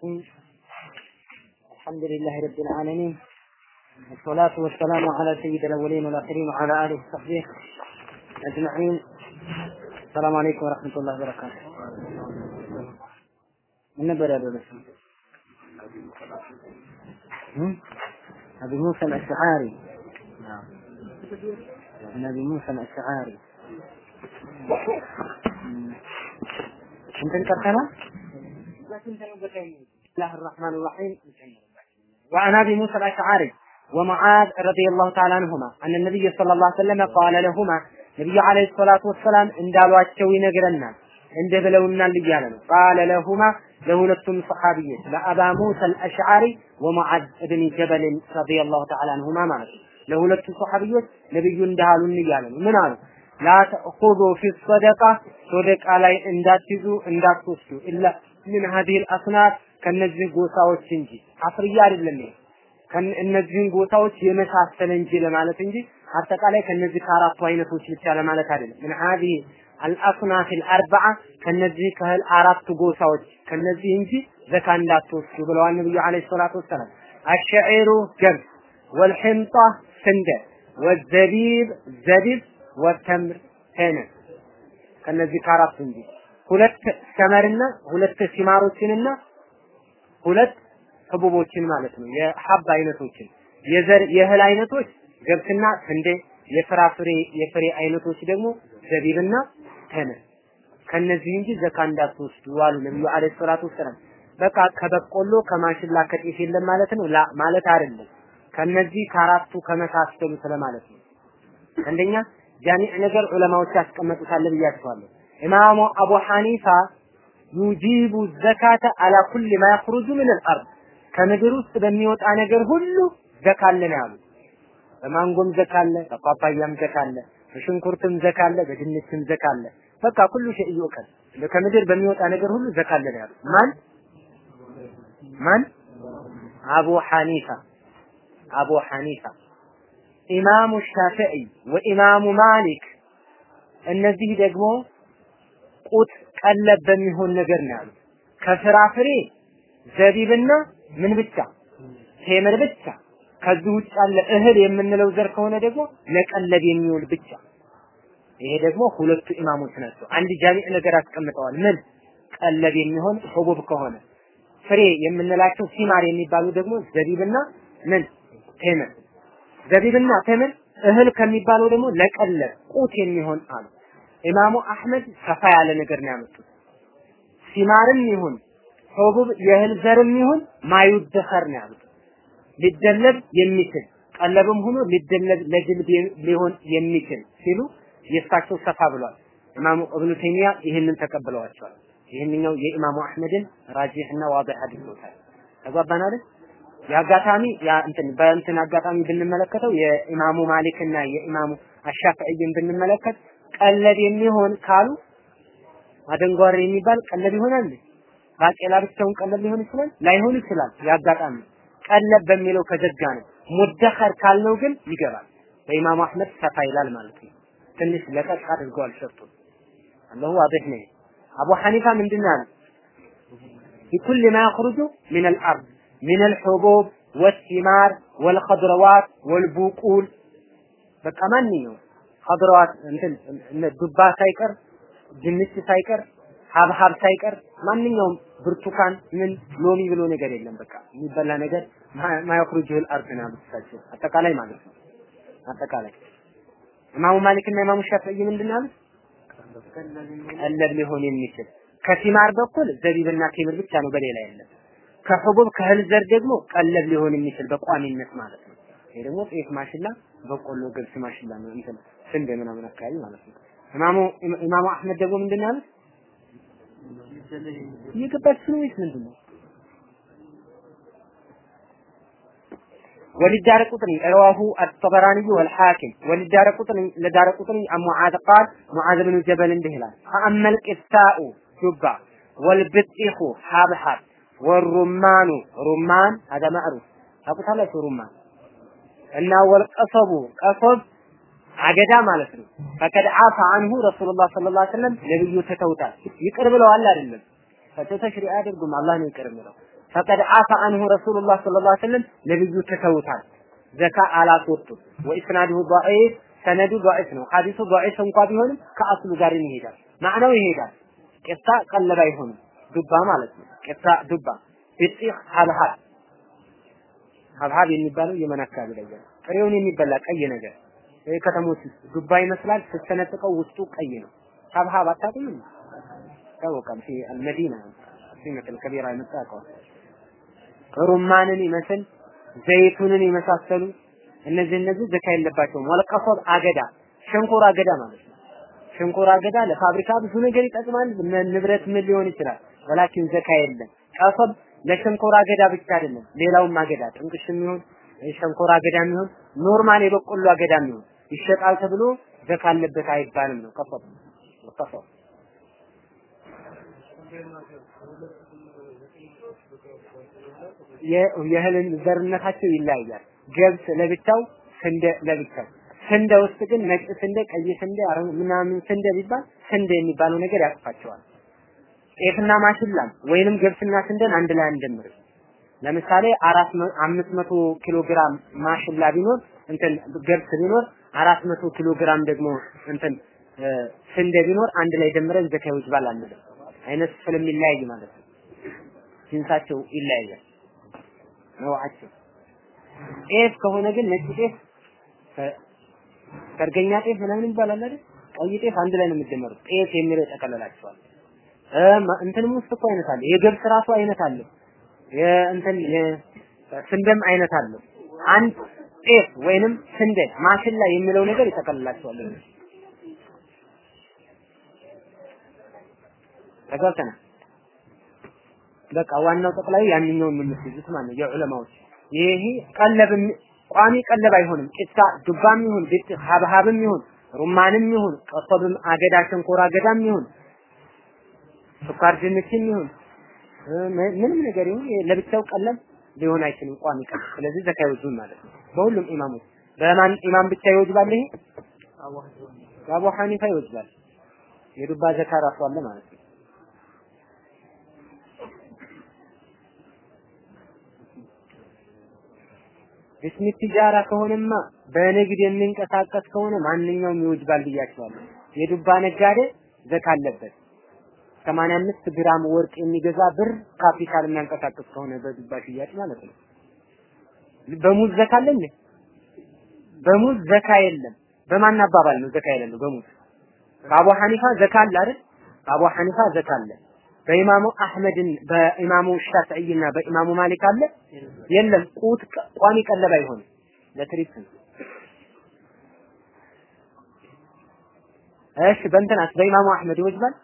الرحيم. الحمد لله رب العالمين. والصلاة والسلام على سيد الأولين والآخرين وعلى آله وصحبه أجمعين. السلام عليكم ورحمة الله وبركاته. من بس أبي موسى الأشعاري نعم. أبي موسى الأشعاري أنت قرأنا؟ بسم الله الرحمن الرحيم وعن ابي موسى الاشعري ومعاذ رضي الله تعالى عنهما ان النبي صلى الله عليه وسلم قال لهما ነቢዩ አለይሂ ሰላቱ ወሰላም እንዳሏቸው ይነግረናል እንደ ብለውናል እያለ ነው ቃለ ለሁማ ለሁለቱም ሰሓቢዎች ለአባ ሙሳ አልአሽዓሪ ወሙዓዝ እብን ጀበል ረዲየላሁ ተዓላ አንሁማ ማለት ነው ለሁለቱ ሰሓቢዎች ነብዩ እንዳሉን እያለ ነው ምን አሉ ላ ተእኹዙ ፊ ሰደቃ ሶደቃ ላይ እንዳትይዙ እንዳትወስዱ ኢላ ምን ሀዲል አስናት ከነዚህ ጎሳዎች እንጂ አፍርያ አይደለም ይሄ። ጎሳዎች የመሳሰለ እንጂ ለማለት እንጂ አጠቃላይ ከነዚህ ከአራቱ አይነቶች ብቻ ለማለት አይደለም። ምን ሀዲህ አልአስናፍ አልአርበዓ ከነዚህ ከህል አራቱ ጎሳዎች ከነዚህ እንጂ ዘካ እንዳትወስዱ ብለዋል ነብዩ አለይሂ ሰላቱ ወሰላም። አሸዒሩ ገብስ ወልሕንጣ ስንዴ ወዘቢብ ዘቢብ ወተምር ሄነ ከነዚህ ከአራቱ እንጂ። ሁለት ሰመርና ሁለት ሲማሮችንና ሁለት ህቡቦችን ማለት ነው። የሀብ አይነቶችን የዘር የእህል አይነቶች ገብስና ስንዴ የፍራፍሬ የፍሬ አይነቶች ደግሞ ዘቢብና ተምር ከነዚህ እንጂ ዘካ እንዳትወስዱ አሉ ነብዩ አለይሂ ሰላቱ ወሰላም። በቃ ከበቆሎ ከማሽላ ከጤፍ የለም ማለት ነው። ላ ማለት አይደለም። ከነዚህ ከአራቱ ከመሳሰሉ ስለማለት ነው። አንደኛ ጃሚዕ ነገር ዑለማዎች ያስቀመጡታል ብያቸዋለሁ ኢማሙ አቡ ሐኒፋ ዩጂቡ ዘካተ አላ ኩል ማ የኽሩጁ ምን አልአርድ ከምድር ውስጥ በሚወጣ ነገር ሁሉ ዘካ አለ ነው ያሉት። በማንጎም ዘካ አለ፣ በፓፓያም ዘካ በሽንኩርትም ዘካ አለ፣ በድንችም ዘካ በቃ ሁሉ ሸይ ይወከል ከምድር በሚወጣ ነገር ሁሉ ዘካ ነው ማን? ማን? አቡ ሐኒፋ። አቡ ሐኒፋ። ኢማሙ ሻፊዒ ወኢማሙ ማሊክ። እነዚህ ደግሞ ቁት ቀለብ በሚሆን ነገር ነው ያሉት። ከፍራፍሬ ዘቢብና ምን ብቻ ቴምር ብቻ ከዚህ ውጭ ያለ እህል የምንለው ዘር ከሆነ ደግሞ ለቀለብ የሚውል ብቻ። ይሄ ደግሞ ሁለቱ ኢማሞች ናቸው። አንድ ጃሚዕ ነገር አስቀምጠዋል። ምን ቀለብ የሚሆን ሁቡብ ከሆነ ፍሬ የምንላቸው ሲማር የሚባሉ ደግሞ ዘቢብና ምን ቴምር ዘቢብና ቴምር እህል ከሚባለው ደግሞ ለቀለብ ቁት የሚሆን አሉ። ኢማሙ አህመድ ሰፋ ያለ ነገር ነው ያመጡት። ሲማርም ይሁን ሁቡብ የእህል ዘርም ይሁን ማዩደኸር ነው ያሉት። ሊደለብ የሚችል ቀለብም ሆኖ ሊደለብ ለጅልብ ሊሆን የሚችል ሲሉ የእሳቸው ሰፋ ብሏል። ኢማሙ እብኑ ተይሚያ ይህንን ተቀብለዋቸዋል። ይህንኛው የኢማሙ አህመድን ራጂህና ዋዲህ አድርጎታል። ተግባባን አይደል? የአጋጣሚ እንትን በእንትን አጋጣሚ ብንመለከተው የኢማሙ ማሊክና የኢማሙ አሻፊዒን ብንመለከት ቀለብ የሚሆን ካሉ አደንጓሬ የሚባል ቀለብ ይሆናል። ባቄላ ብቻውን ቀለብ ሊሆን ይችላል፣ ላይሆን ይችላል። ያጋጣሚ ቀለብ በሚለው ከዘጋ ነው። ሙደኸር ካልነው ግን ይገባል። በኢማም አህመድ ሰፋ ይላል ማለት ነው። ትንሽ ለቀቅ አድርገዋል ሸርጡን። አላሁ ዋድህ ነው። አቡ ሐኒፋ ምንድን አለ? ቢኩል ማ ያኽሩጁ ሚን አልአርድ ሚን አልሑቡብ ወሲማር ወልኸድረዋት ወልቡቁል በቃ ማንኛውም ሀድሯት እንትን ዱባ ሳይቀር ድንች ሳይቀር ሀብሀብ ሳይቀር ማንኛውም ብርቱካን ምን ሎሚ ብሎ ነገር የለም። በቃ የሚበላ ነገር ማያኩሩጅል አርድና ብትሳቸው አጠቃላይ ማለት ነው። አጠቃላይ ኢማሙ ማሊክና ኢማሙ ሻፊዒ ምንድን አሉት? ቀለል ሊሆን የሚችል ከሲማር በኩል ዘቢብና ቴምር ብቻ ነው፣ በሌላ የለም። ከሁቡብ ከእህል ዘር ደግሞ ቀለብ ሊሆን የሚችል በቋሚነት ማለት ነው። ይሄ ደግሞ ጤፍ፣ ማሽላ፣ በቆሎ፣ ገብስ፣ ማሽላ ነው እንትን ስንዴ ምናምን አካባቢ ማለት ነው። ኢማሙ ኢማሙ አህመድ ደግሞ ምንድን ያሉት? እየገባችሁ ነው ወይስ ምንድን ነው? وللدار قطني رواه الطبراني والحاكم وللدار قطني لدار قطني عن معاذ قال معاذ بن جبل بهلال فأما القساء جبا والبطيخ حبحب والرمان رمان هذا معروف أقول هذا شو رمان እና ወልቀሰቡ ቀሰብ አገዳ ማለት ነው። ፈቀድ አፋ አንሁ ረሱሉላህ ሰለላሁ ዐለይሂ ወሰለም ነብዩ ተተውታል። ይቅር ብለዋል አይደለም። ፈተተሽሪ አያደርጉም አላህ ነው ይቅር የሚለው። ፈቀድ አፈ አንሁ ረሱሉላህ ሰለላሁ ዐለይሂ ወሰለም ነብዩ ተተውታል። ዘካ አላስወጡም። ወኢስናዱሁ ضعيف ሰነዱ ضعيف ነው። ሐዲሱ ضعيف እንኳ ቢሆንም ከአስሉ ጋር ይሄዳል። ማዕናው ይሄዳል። ቂጣ ቀለብ አይሆንም። ዱባ ማለት ነው። ቂጣ ዱባ ቢጢህ ሀብሀብ ሀብሀብ የሚባለው የመን አካባቢ ላይ ያለ ጥሬውን የሚበላ ቀይ ነገር ይሄ ከተሞች ውስጥ ዱባ ይመስላል። ስትሰነጥቀው ውስጡ ቀይ ነው። ሀብሀብ አታውቅም? ይታወቃል። ፊ አልመዲና ሲመት ከቢራ የምታውቀው ሩማንን ይመስል ዘይቱንን የመሳሰሉ እነዚህ እነዚህ ዘካ የለባቸውም። ወልቀሶብ አገዳ ሸንኮራ አገዳ ማለት ነው። ሸንኮራ አገዳ ለፋብሪካ ብዙ ነገር ይጠቅማል። ንብረት ምን ሊሆን ይችላል። ولكن ዘካ የለም። قصب ለሸንኮራ አገዳ ብቻ አይደለም፣ ሌላውም አገዳ ጥንቅሽም ይሁን ሸንኮራ አገዳ ይሁን normal የበቆሎ አገዳ ይሁን ይሸጣል ተብሎ ዘካ አለበት አይባልም ነው قصب قصب የእህልን ዘርነታቸው ይለያያል። ገብስ ለብቻው፣ ስንዴ ለብቻው። ስንዴ ውስጥ ግን ነጭ ስንዴ፣ ቀይ ስንዴ፣ ምናምን ስንዴ ቢባል ስንዴ የሚባለው ነገር ያጥፋቸዋል። ጤፍና ማሽላም ወይንም ገብስና ስንዴን አንድ ላይ አንደምር። ለምሳሌ አራት አምስት መቶ ኪሎ ግራም ማሽላ ቢኖር እንትን ገብስ ቢኖር አራት መቶ ኪሎ ግራም ደግሞ እንትን ስንዴ ቢኖር አንድ ላይ ደምረን ዘካ ይወጅባል አንልም። አይነት ስለሚለያይ ማለት ነው። ጅንሳቸው ይለያያል ነውዓቸው። ጤፍ ከሆነ ግን ነጭ ጤፍ ሰርገኛ ጤፍ ምናምን ይባላል አይደል? ቀይ ጤፍ አንድ ላይ ነው የሚደመሩት። ጤፍ የሚለው ይጠቀልላቸዋል። እንትንም ውስጥ እኮ አይነት አለ። የገብስ ራሱ አይነት አለው። የእንትን የስንዴም አይነት አለው። አንድ ጤፍ ወይንም ስንዴ ማሽላ የሚለው ነገር ይጠቀልላቸዋል። ተጋብተናል። በቃ ዋናው ጠቅላይ ያንኛውን ነው ማለት ነው የዑለማዎች ይሄ ቀለብ ቋሚ ቀለብ አይሆንም። ቂጣ ዱባም ይሁን ቢጥ ሀብሀብም ይሁን ሩማንም ይሁን ቀሶብም አገዳ ሸንኮራ አገዳም ይሁን ስኳር ድንችም ይሁን ምንም ነገር ይሁን ለብቻው ቀለብ ሊሆን አይችልም ቋሚ ቀለብ። ስለዚህ ዘካ ይወጁን ማለት ነው በሁሉም ኢማሞች። በማን ኢማም ብቻ ይወጅባል? ይሄ አቡ ሐኒፋ ይወጅባል። የዱባ ዘካ ራሱ አለ ማለት ነው። ቢስሚ ቲጃራ ከሆነማ በንግድ የሚንቀሳቀስ ከሆነ ማንኛውም ይወጅባል ብያቸዋለሁ። የዱባ ነጋዴ ዘካ አለበት። 85 ግራም ወርቅ የሚገዛ ብር ካፒታል የሚያንቀሳቀስ ከሆነ በዱባ ሽያጭ ማለት ነው። በሙዝ ዘካ አለ እንዴ? በሙዝ ዘካ የለም። በማን አባባል ነው ዘካ የሌለው? በሙዝ በአቡ ሐኒፋ ዘካ አለ አይደል? በአቡ ሐኒፋ ዘካ አለ። በኢማሙ አህመድን በኢማሙ ሻፊዒና በኢማሙ ማሊክ አለ የለም። ቁት ቋሚ ቀለብ አይሆንም ለትሪፕ እሺ በእንትናስ በኢማሙ አህመድ ይወጅባል።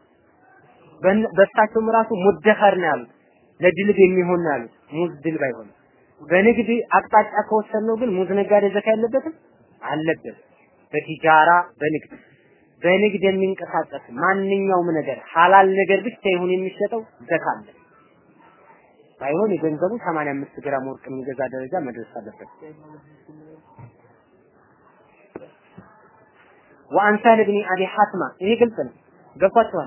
በእሳቸውም ራሱ ሙደኸር ነው ያሉት፣ ለድልብ የሚሆን ነው ያሉት። ሙዝ ድልብ አይሆንም። በንግድ አቅጣጫ ከወሰድነው ግን ሙዝ ነጋዴ ዘካ የለበትም አለበት። በቲጃራ በንግድ በንግድ የሚንቀሳቀስ ማንኛውም ነገር ሐላል ነገር ብቻ ይሁን የሚሸጠው ዘካ አለ። ባይሆን የገንዘቡ 85 ግራም ወርቅ የሚገዛ ደረጃ መድረስ አለበት። وعن سهل بن أبي حتمة إيه قلت له قفوتها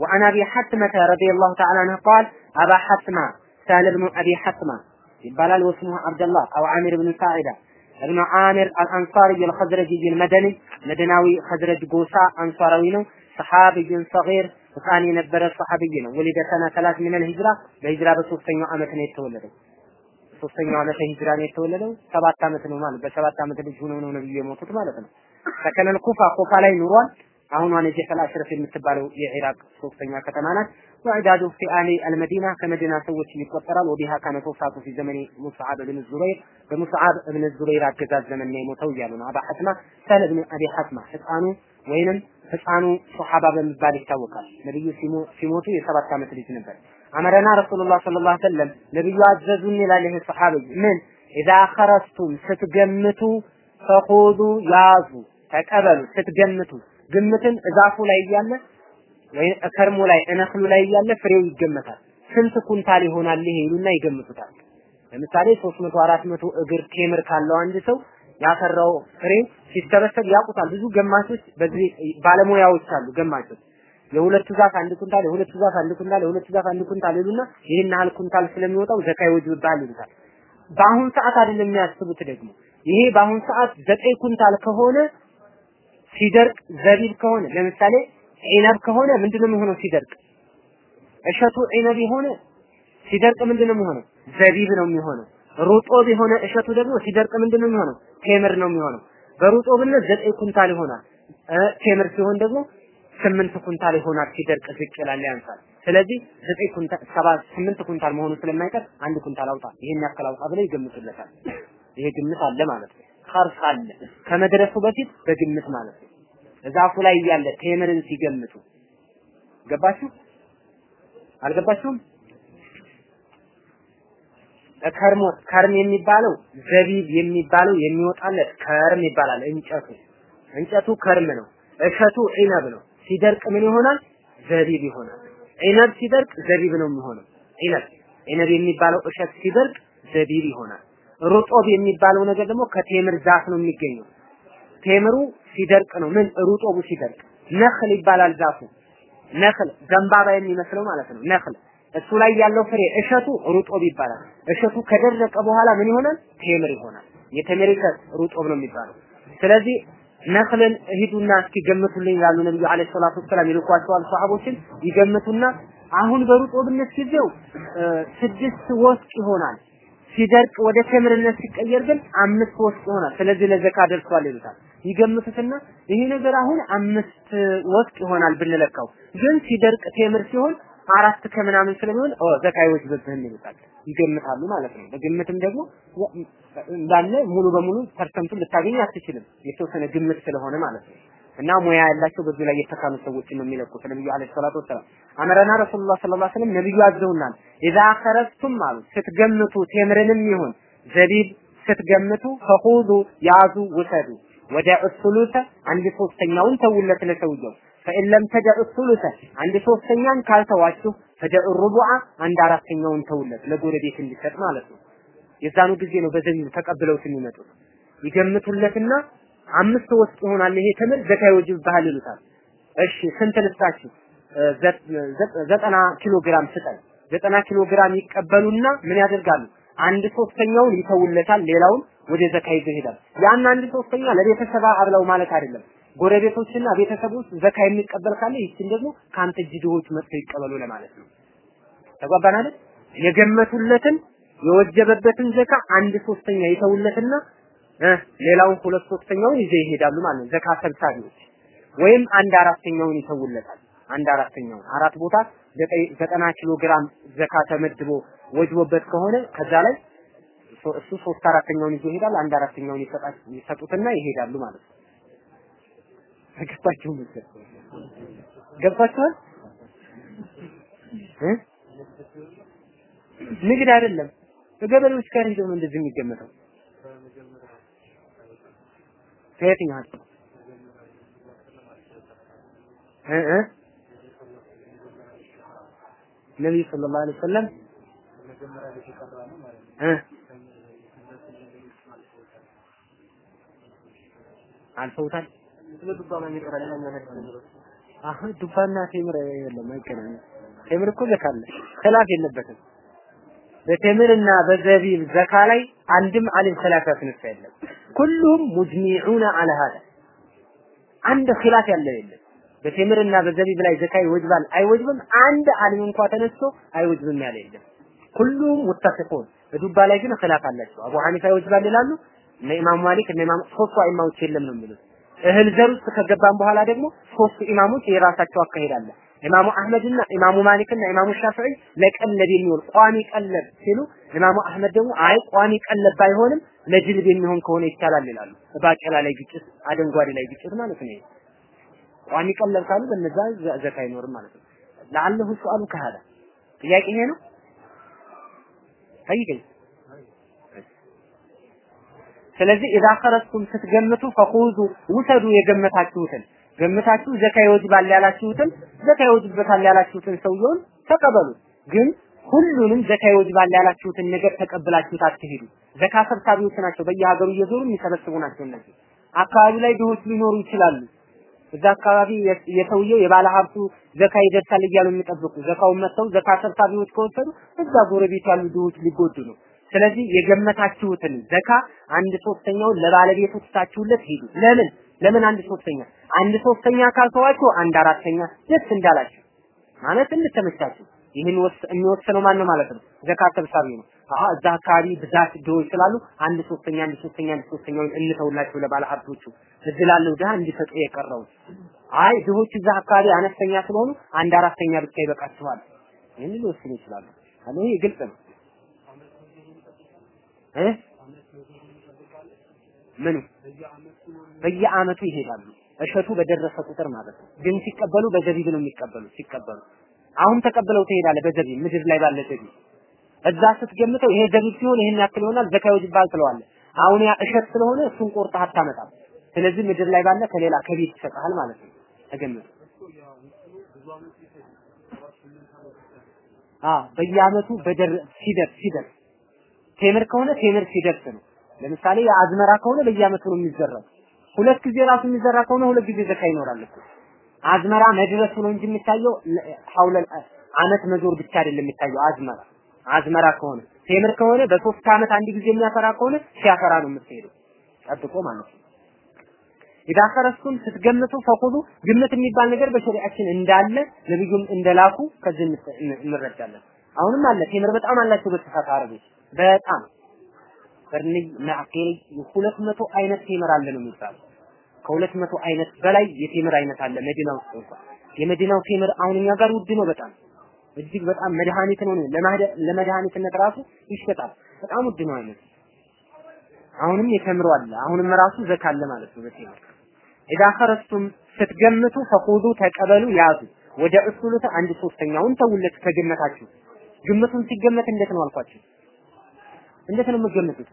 وعن أبي حتمة رضي الله تعالى عنه قال أبا حتمة سهل بن أبي حتمة ይባላል። ወስሙ አብደላህ አው አሚር ብን ሳዒዳ እብኑ አሚር አልአንሳሪ አልኸዝረጅይ አልመደኒ መደናዊ ኸዝረጅ ጎሳ አንሷራዊ ነው። ሰሓቢዩን ሰጊር ህፃን የነበረ ሰሓቢይ ነው። ወሊደ ሰነ ሰላት ሚነል ሂጅራ በሂጅራ በሶስተኛው ዓመት ነው የተወለደው። ሶስተኛው ዓመተ ሂጅራ ነው የተወለደው። ሰባት ዓመት ነው ማለት በሰባት ዓመት ልጅ ሆኖ ነው ነብዩ የሞቱት ማለት ነው። ሰከነል ኩፋ ኩፋ ላይ ኑሯል። አሁኗ ነጀፈል አሽረፍ የምትባለው የኢራቅ ሶስተኛ ከተማ ናት። وعداده في أهل المدينة ከመዲና ሰዎች ይቆጠራል። وبها كانت وفاته في زمن مصعب بن الزبير። በሙስዓብ ብን ዙረይር አገዛዝ ዘመን ነው የሞተው እያሉ ነው። አባ ሐትማ ሰህል ብን አቢ ሐትማ ህፃኑ ወይንም ህፃኑ ሶሐባ በሚባል ይታወቃል። ነብዩ ሲሞቱ የሰባት ዓመት ልጅ ነበር። أمرنا رسول الله صلى الله عليه وسلم ነብዩ አዘዙን ይላል ይሄ ሰሐቢ ምን? إذا خرصتم ስትገምቱ فخذوا ያዙ ተቀበሉ ስትገምቱ። ግምትን እዛፉ ላይ ወይ ከርሞ ላይ እነክሉ ላይ እያለ ፍሬው ይገመታል። ስንት ኩንታል ይሆናል ይሄ ይሉና ይገምቱታል። ለምሳሌ 300 400 እግር ቴምር ካለው አንድ ሰው ያፈራው ፍሬ ሲሰበሰብ ያውቁታል። ብዙ ገማቾች በዚህ ባለሙያዎች አሉ ገማቾች የሁለቱ ዛፍ አንድ ኩንታል፣ የሁለቱ ዛፍ አንድ ኩንታል፣ የሁለቱ ዛፍ አንድ ኩንታል ይሉና ይህን ያህል ኩንታል ስለሚወጣው ዘካ ይወጅብሃል ይሉታል። በአሁን ሰዓት አይደለም የሚያስቡት ደግሞ ይሄ በአሁን ሰዓት ዘጠኝ ኩንታል ከሆነ ሲደርቅ ዘቢብ ከሆነ ለምሳሌ ዒነብ ከሆነ ምንድነው የሚሆነው? ሲደርቅ። እሸቱ ዒነብ የሆነ ሲደርቅ ምንድነው የሚሆነው? ዘቢብ ነው የሚሆነው። ሩጦብ የሆነ እሸቱ ደግሞ ሲደርቅ ምንድነው የሚሆነው? ቴምር ነው የሚሆነው። በሩጦብነት ዘጠኝ ኩንታል ይሆናል። ቴምር ሲሆን ደግሞ ስምንት ኩንታል ይሆናል ሲደርቅ ዝቅ ይላል ያንሳል። ስለዚህ ዘጠኝ ኩንታል ሰባ ስምንት ኩንታል መሆኑ ስለማይቀር አንድ ኩንታል አውጣ። ይሄን ያክል አውጣ ብለው ይገምቱለታል። ይሄ ግምት አለ ማለት ነው። ኸርስ አለ። ከመድረሱ በፊት በግምት ማለት ነው ዛፉ ላይ እያለ ቴምርን ሲገምቱ ገባችሁ? አልገባችሁም? ከርሞት ከርም የሚባለው ዘቢብ የሚባለው የሚወጣለት ከርም ይባላል እንጨቱ። እንጨቱ ከርም ነው። እሸቱ ዒነብ ነው። ሲደርቅ ምን ይሆናል? ዘቢብ ይሆናል። ዒነብ ሲደርቅ ዘቢብ ነው የሚሆነው። ዒነብ ዒነብ የሚባለው እሸት ሲደርቅ ዘቢብ ይሆናል። ሩጦብ የሚባለው ነገር ደግሞ ከቴምር ዛፍ ነው የሚገኘው። ቴምሩ ሲደርቅ ነው። ምን? ሩጦቡ ሲደርቅ። ነክል ይባላል ዛፉ። ነክል ዘንባባ የሚመስለው ማለት ነው። ነክል እሱ ላይ ያለው ፍሬ እሸቱ ሩጦብ ይባላል። እሸቱ ከደረቀ በኋላ ምን ይሆናል? ቴምር ይሆናል። የቴምር እሸት ሩጦብ ነው የሚባለው። ስለዚህ ነክልን ሂዱና እስኪ ገምቱልኝ ይላሉ ነብዩ አለይሂ ሰላቱ ወሰላም። ይልኳቸዋል ሰሃቦችን ይገምቱና አሁን በሩጦብነት ጊዜው ስድስት ወስቅ ይሆናል። ሲደርቅ ወደ ቴምርነት ሲቀየር ግን አምስት ወስቅ ይሆናል። ስለዚህ ለዘካ ደርሷል ይሉታል ይገምቱትና ይሄ ነገር አሁን አምስት ወስቅ ይሆናል ብንለካው። ግን ሲደርቅ ቴምር ሲሆን አራት ከምናምን ስለሚሆን ኦ ዘካ ይወጅብብህም ይሉታል ይገምታሉ ማለት ነው። በግምትም ደግሞ እንዳለ ሙሉ በሙሉ percent ኡን ልታገኝ አትችልም። የተወሰነ ግምት ስለሆነ ማለት ነው። እና ሙያ ያላቸው በዚህ ላይ የተካኑ ሰዎች ነው የሚለቁት ነብዩ አለይሂ ሰላቱ ወሰላም። አመረና ረሱላህ ሰለላሁ ዐለይሂ ነብዩ አዘውናል ኢዛ ከረስቱም አሉ። ስትገምቱ ቴምርንም ይሁን ዘቢብ ስትገምቱ ፈኹዙ ያዙ ውሰዱ ወደ ሱሉሰ አንድ ሶስተኛውን ተውለት ለሰውየው። ፈኢን ለም ሱሉሰ አንድ ሶስተኛን ካልተዋችሁ ተደዑ ሩቡዓ አንድ አራተኛውን ተውለት ለጎረቤት እንዲሰጥ ማለት ነው። የዛኑ ጊዜ ነው በዘቢብ ተቀብለውት የሚመጡት። ይገምቱለትና አምስት ወስጥ ይሆናል ይሄ ተምር ዘካ ይወጅብሃል ይሉታል። እሺ ስንት ልስጣችሁ? ዘጠና ኪሎ ግራም ስጠኝ ዘጠና ኪሎ ግራም ይቀበሉና ምን ያደርጋሉ? አንድ ሶስተኛውን ይተውለታል ሌላውን ወደ ዘካ ይዞ ይሄዳል። ያን አንድ ሶስተኛ ለቤተሰብ አብለው ማለት አይደለም። ጎረቤቶችና ቤተሰብ ውስጥ ዘካ የሚቀበል ካለ ይችን ደግሞ ከአንተ እጅ ድሆች መጥተው ይቀበሉ ለማለት ነው። ተጓባን አይደል? የገመቱለትን የወጀበበትን ዘካ አንድ ሶስተኛ ይተውለትና ሌላውን ሁለት ሶስተኛውን ይዘው ይሄዳሉ ማለት ነው። ዘካ ሰብሳቢዎች ወይም አንድ አራተኛውን ይተውለታል። አንድ አራተኛውን አራት ቦታ ዘጠና ኪሎ ግራም ዘካ ተመድቦ ወጅቦበት ከሆነ ከዛ ላይ እሱ ሶስት አራተኛውን ይዞ ይሄዳል አንድ አራተኛውን ይሰጡትና ይሄዳሉ ማለት ነው። ገባችሁ? ገባችኋል? እ? ንግድ አይደለም። ከገበሬዎች ጋር ሄደው ነው እንደዚህ የሚገመተው ከየትኛው? ሀገር እ? እ? ነብዩ ሰለላሁ ዐለይሂ ወሰለም እ አልፈውታል? አህ ዱባና ቴምር የለም አይገናኝም። ቴምር እኮ ዘካ አለ ኺላፍ የለበትም። በቴምርና በዘቢብ ዘካ ላይ አንድም አሊም ኺላፍ ያስነሳ የለም። كلهم مجمعون على هذا አንድ ኺላፍ ያለ የለም። በቴምርና በዘቢብ ላይ ዘካ ይወጅባል አይወጅብም? አንድ አሊም እንኳ ተነስቶ አይወጅብም ያለ የለም። ሁሉም متفقون። በዱባ ላይ ግን ኺላፍ አላቸው። አቡ ሐኒፋ ይወጅባል ይላሉ እነ ኢማም ማሊክ እነ ኢማም ሶስቱ አይማዎች የለም ነው የሚሉት። እህል ዘር ውስጥ ከገባን በኋላ ደግሞ ሶስቱ ኢማሞች የራሳቸው አካሄድ አለ። ኢማሙ አህመድና ኢማሙ ማሊክና ኢማሙ ሻፊዒ ለቀለብ የሚሆን ቋሚ ቀለብ ሲሉ ኢማሙ አህመድ ደግሞ አይ ቋሚ ቀለብ ባይሆንም ለጅልብ የሚሆን ከሆነ ይቻላል ይላሉ። ባቄላ ላይ ግጭት አደንጓሬ ላይ ግጭት ማለት ነው ቋሚ ቀለብ ካሉ በነዛ ዘካ አይኖርም ማለት ነው። لعل سؤالك هذا ጥያቄ ይሄ ነው። ጠይቀኝ ስለዚህ ኢዛ ከረስቱም ስትገምቱ ፈኹዙ ውሰዱ የገመታችሁትን። ገምታችሁ ዘካ ይወጅባል ያላችሁትን ዘካ ይወጅበታል ያላችሁትን ሰውየውን ተቀበሉ። ግን ሁሉንም ዘካ ይወጅባል ያላችሁትን ነገር ተቀብላችሁት አትሄዱ ዘካ ሰብሳቢዎች ናቸው በየሀገሩ እየዞሩ የሚሰበስቡ ናቸው እነዚህ። አካባቢ ላይ ድሆች ሊኖሩ ይችላሉ። እዛ አካባቢ የሰውየው የባለ ሀብቱ ዘካ ይደርሳል እያሉ የሚጠብቁ ዘካውን መጥተው ዘካ ሰብሳቢዎች ከወሰዱ እዛ ጎረቤት ያሉ ድሆች ሊጎዱ ነው። ስለዚህ የገመታችሁትን ዘካ አንድ ሶስተኛውን ለባለቤቱ ሂዱ። ለምን ለምን አንድ ሶስተኛ አንድ ሶስተኛ ካልተዋችሁ አንድ አራተኛ ደስ እንዳላችሁ ማለት እንድተመቻችሁ ይህን የሚወስነው ማን ነው ማለት ነው? ዘካ ሰብሳቢ ነው። አሀ እዛ አካባቢ ብዛት ድሆች ስላሉ አንድ ሶስተኛ አንድ ሶስተኛ አንድ ሶስተኛውን እንተውላቸው ለባለ ሀብቶቹ እድላለሁ ድሃ እንዲሰጡ የቀረው አይ ድሆች እዛ አካባቢ አነስተኛ ስለሆኑ አንድ አራተኛ ብቻ ይበቃችኋል። ይህን ሊወስኑ ይችላሉ። ይሄ ግልጽ ነው እ ምኑ በየአመቱ ይሄዳሉ። እሸቱ በደረሰ ቁጥር ማለት ነው። ግን ሲቀበሉ በዘቢብ ነው የሚቀበሉ ሲቀበሉ አሁን ተቀብለው ትሄዳለህ በዘቢብ ምድር ላይ ባለ ዘቢብ እዛ ስትገምተው ይሄ ዘቢብ ሲሆን ይሄን ያክል ይሆናል ዘካ ይወጅባል ትለዋለህ። አሁን ያ እሸት ስለሆነ እሱን ቆርጠህ አታመጣም። ስለዚህ ምድር ላይ ባለ ከሌላ ከቤት ይሰጥሃል ማለት ነው። ተገምቶ አ በየአመቱ በደር ሲደርስ ሲደርስ ቴምር ከሆነ ቴምር ሲደርስ ነው። ለምሳሌ የአዝመራ ከሆነ በየአመቱ ነው የሚዘራው። ሁለት ጊዜ ራሱ የሚዘራ ከሆነ ሁለት ጊዜ ዘካ ይኖራል እኮ። አዝመራ መድረሱ ነው እንጂ የሚታየው ሐውለ አመት መዞር ብቻ አይደለም የሚታየው አዝመራ አዝመራ ከሆነ ቴምር ከሆነ በሶስት አመት አንድ ጊዜ የሚያፈራ ከሆነ ሲያፈራ ነው የምትሄደው ጠብቆ ማለት ነው። ኢዳ ከረስቱም ስትገምቱ ፈኹዱ ግምት የሚባል ነገር በሸሪዓችን እንዳለ ነብዩም እንደላኩ ከዚህ እንረዳለን። አሁንም አለ ቴምር በጣም አላቸው በተሳት አረቦች በጣም በርኒ ማዕቂል ሁለት መቶ አይነት ቴምር አለ ነው የሚባለው። ከሁለት መቶ አይነት በላይ የቴምር አይነት አለ መዲና ውስጥ እንኳን። የመዲናው ቴምር አሁን እኛ ጋር ውድ ነው በጣም እጅግ በጣም መድኃኒት ነው። ለመድኃኒትነት ራሱ ይሸጣል። በጣም ውድ ነው አይነት አሁንም የተምሮ አለ። አሁንም ራሱ ዘካ አለ ማለት ነው በቴምር ኢዳ ኸረስቱም ስትገምቱ ፈኹዙ ተቀበሉ ያዙ ወደ እሱሉት አንድ ሶስተኛውን ተውለት ከግመታችሁ ግምቱን ሲገመት እንዴት ነው አልኳችሁ እንዴት ነው የምትገምቱት